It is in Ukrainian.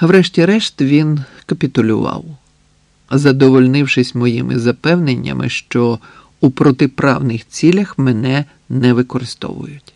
Врешті-решт він капітулював, задовольнившись моїми запевненнями, що у протиправних цілях мене не використовують.